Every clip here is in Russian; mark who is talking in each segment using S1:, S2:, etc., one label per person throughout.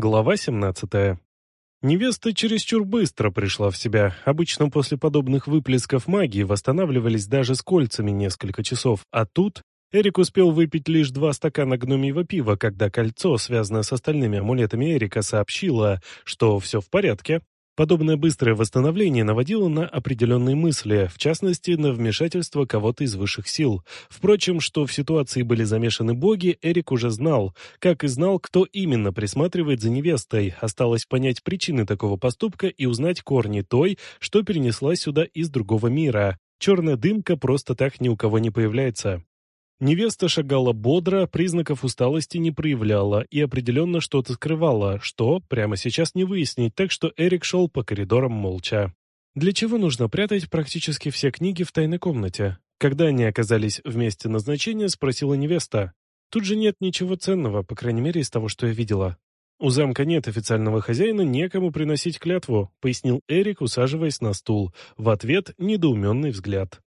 S1: Глава 17. Невеста чересчур быстро пришла в себя. Обычно после подобных выплесков магии восстанавливались даже с кольцами несколько часов, а тут Эрик успел выпить лишь два стакана гномьего пива, когда кольцо, связанное с остальными амулетами Эрика, сообщило, что все в порядке, Подобное быстрое восстановление наводило на определенные мысли, в частности, на вмешательство кого-то из высших сил. Впрочем, что в ситуации были замешаны боги, Эрик уже знал, как и знал, кто именно присматривает за невестой. Осталось понять причины такого поступка и узнать корни той, что перенесла сюда из другого мира. Черная дымка просто так ни у кого не появляется. Невеста шагала бодро, признаков усталости не проявляла и определенно что-то скрывала, что прямо сейчас не выяснить, так что Эрик шел по коридорам молча. Для чего нужно прятать практически все книги в тайной комнате? Когда они оказались в месте назначения, спросила невеста. Тут же нет ничего ценного, по крайней мере, из того, что я видела. У замка нет официального хозяина, некому приносить клятву, пояснил Эрик, усаживаясь на стул. В ответ недоуменный взгляд.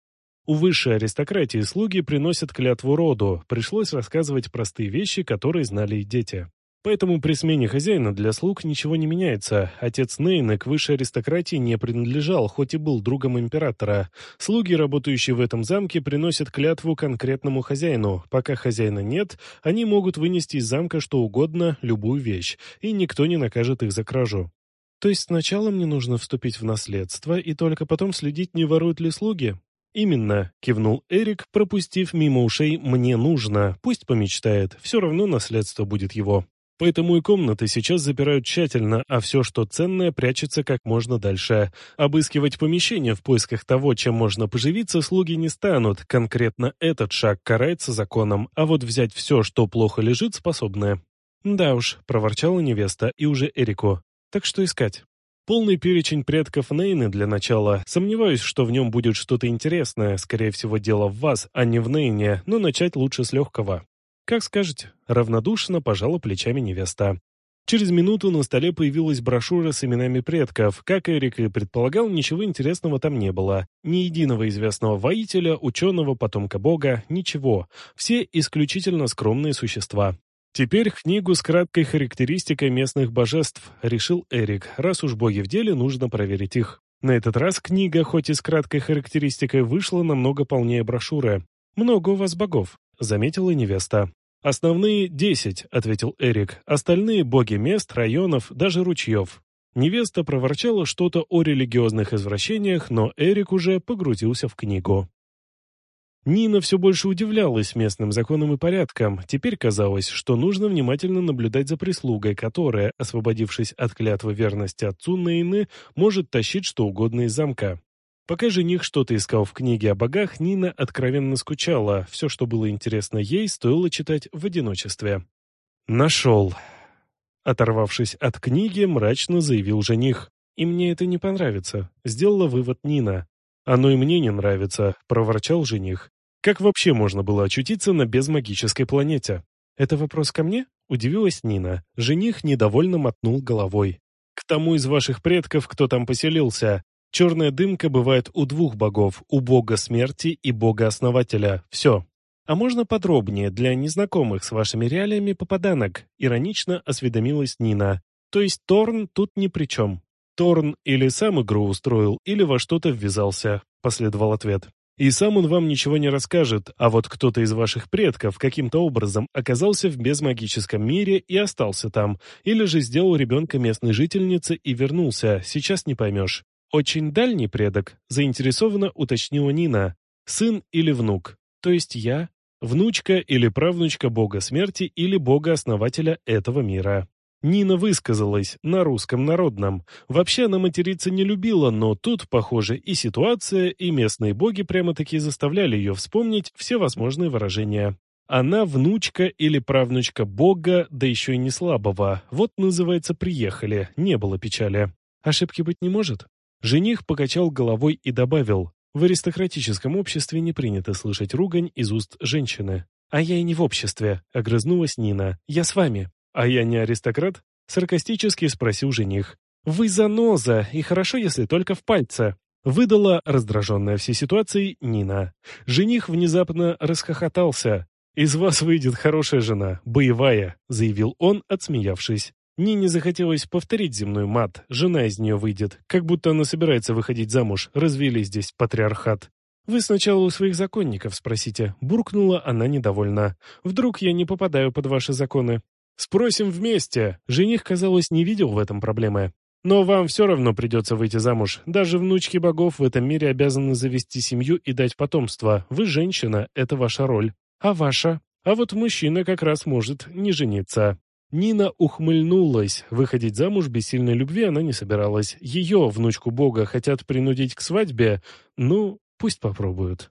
S1: У высшей аристократии слуги приносят клятву роду, пришлось рассказывать простые вещи, которые знали и дети. Поэтому при смене хозяина для слуг ничего не меняется. Отец Нейна к высшей аристократии не принадлежал, хоть и был другом императора. Слуги, работающие в этом замке, приносят клятву конкретному хозяину. Пока хозяина нет, они могут вынести из замка что угодно, любую вещь, и никто не накажет их за кражу. То есть сначала мне нужно вступить в наследство и только потом следить, не воруют ли слуги? «Именно», — кивнул Эрик, пропустив мимо ушей «мне нужно», пусть помечтает, все равно наследство будет его. Поэтому и комнаты сейчас запирают тщательно, а все, что ценное, прячется как можно дальше. Обыскивать помещение в поисках того, чем можно поживиться, слуги не станут. Конкретно этот шаг карается законом, а вот взять все, что плохо лежит, способны. «Да уж», — проворчала невеста и уже Эрику. «Так что искать?» Полный перечень предков Нейны для начала. Сомневаюсь, что в нем будет что-то интересное. Скорее всего, дело в вас, а не в Нейне, но начать лучше с легкого. Как скажете. Равнодушно пожала плечами невеста. Через минуту на столе появилась брошюра с именами предков. Как Эрик и предполагал, ничего интересного там не было. Ни единого известного воителя, ученого, потомка бога, ничего. Все исключительно скромные существа. Теперь книгу с краткой характеристикой местных божеств, решил Эрик, раз уж боги в деле, нужно проверить их. На этот раз книга, хоть и с краткой характеристикой, вышла намного полнее брошюры. «Много у вас богов», — заметила невеста. «Основные — десять», — ответил Эрик. «Остальные — боги мест, районов, даже ручьев». Невеста проворчала что-то о религиозных извращениях, но Эрик уже погрузился в книгу. Нина все больше удивлялась местным законам и порядкам. Теперь казалось, что нужно внимательно наблюдать за прислугой, которая, освободившись от клятвы верности отцу Нейны, может тащить что угодно из замка. Пока жених что-то искал в книге о богах, Нина откровенно скучала. Все, что было интересно ей, стоило читать в одиночестве. «Нашел». Оторвавшись от книги, мрачно заявил жених. «И мне это не понравится», — сделала вывод Нина. «Оно и мне не нравится», — проворчал жених. «Как вообще можно было очутиться на безмагической планете?» «Это вопрос ко мне?» — удивилась Нина. Жених недовольно мотнул головой. «К тому из ваших предков, кто там поселился. Черная дымка бывает у двух богов, у бога смерти и бога-основателя. Все. А можно подробнее для незнакомых с вашими реалиями попаданок?» — иронично осведомилась Нина. «То есть Торн тут ни при чем?» Торн или сам игру устроил, или во что-то ввязался, последовал ответ. И сам он вам ничего не расскажет, а вот кто-то из ваших предков каким-то образом оказался в безмагическом мире и остался там, или же сделал ребенка местной жительницы и вернулся, сейчас не поймешь. Очень дальний предок, заинтересованно уточнила Нина. Сын или внук, то есть я, внучка или правнучка бога смерти или бога-основателя этого мира. Нина высказалась на русском народном. Вообще она материться не любила, но тут, похоже, и ситуация, и местные боги прямо-таки заставляли ее вспомнить все возможные выражения. Она внучка или правнучка бога, да еще и не слабого. Вот, называется, приехали, не было печали. Ошибки быть не может? Жених покачал головой и добавил, в аристократическом обществе не принято слышать ругань из уст женщины. «А я и не в обществе», — огрызнулась Нина. «Я с вами». «А я не аристократ?» — саркастически спросил жених. «Вы заноза, и хорошо, если только в пальце», — выдала раздраженная всей ситуацией Нина. Жених внезапно расхохотался. «Из вас выйдет хорошая жена, боевая», — заявил он, отсмеявшись. Нине захотелось повторить земной мат, жена из нее выйдет, как будто она собирается выходить замуж, развели здесь патриархат. «Вы сначала у своих законников спросите», — буркнула она недовольна. «Вдруг я не попадаю под ваши законы?» «Спросим вместе!» Жених, казалось, не видел в этом проблемы. «Но вам все равно придется выйти замуж. Даже внучки богов в этом мире обязаны завести семью и дать потомство. Вы женщина, это ваша роль. А ваша? А вот мужчина как раз может не жениться». Нина ухмыльнулась. Выходить замуж без сильной любви она не собиралась. Ее, внучку бога, хотят принудить к свадьбе. Ну, пусть попробуют.